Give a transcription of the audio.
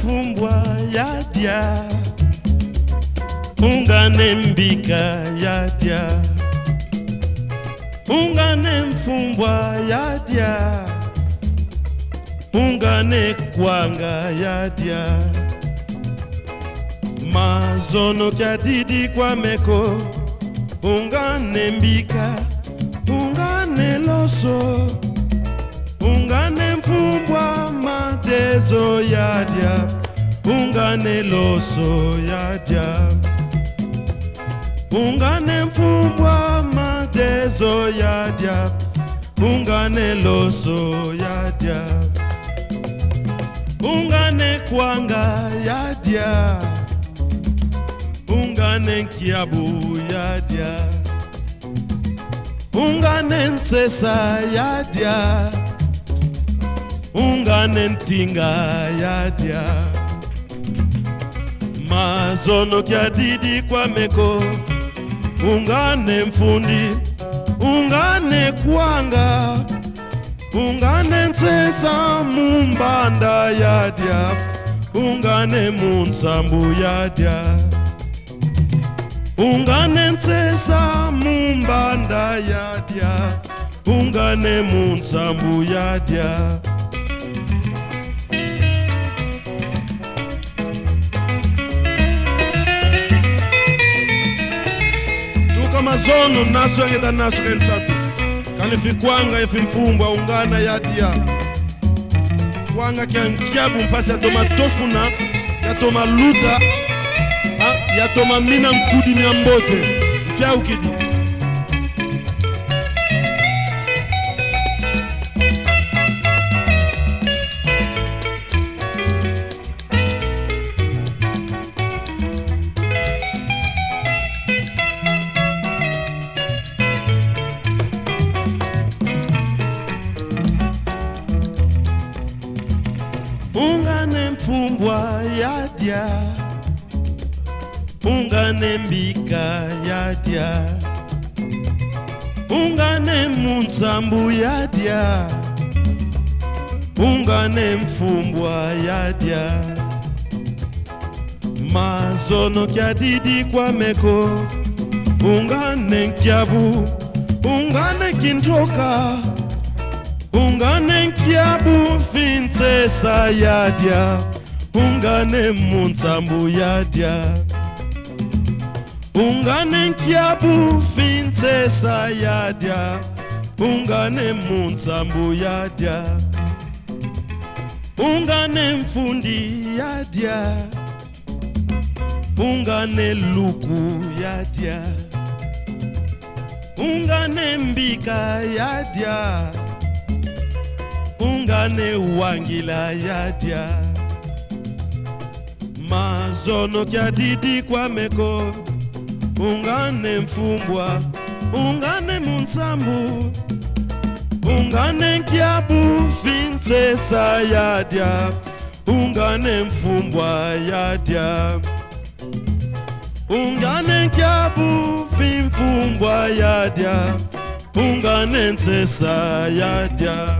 mfumbwa yadya ungane mbika yadya ungane mfumbwa yadya ungane kwanga yadya mazono kyadidi kwameko ungane mbika. Ungane loso. Ungane mfumbwa madezo yadya ungane loso yadya ungane mfumbwa matezo yadya ungane loso yadya ungane kwanga yadya ungane nkiabu yadya ungane nsesa yadya ungane ntinga yadya mazono kyadidi kwameko ungane mfundi ungane kwanga. Ungane nsesa mumbanda yadya ungane munsambu yadya ungane nsesa mumbanda yadya ungane munsambu yadya na zono naso yangeta naso kanisatu kanifi kwanga ifi mfumbwa ungana yadia kwanga kya nkiabu mpasi ya toma tofuna ya toma luda ya toma mina nkudi mia mbote fya ukidi. Mfumbwa yadya ungane mbika yadya ungane munsambu yadya ungane mfumbwa yadya mazono kyadidi kwameko ungane nkyabu. Ungane kintoka ungane nkyabu finsesa yadya ungane munsambu yadya ungane nkyabu finsesa yadya ungane munsambu yadya ungane mfundi yadya ungane luku yadya ungane mbika yadya ungane wangila yadya. Mazono kyadidi kwameko ungane mfumbwa ungane munsambu. Ungane nkyabu finsesa yadya. Ungane mfumbwa yadya. Ungane nkyabu fimfumbwa yadya. Ungane nsesa yadya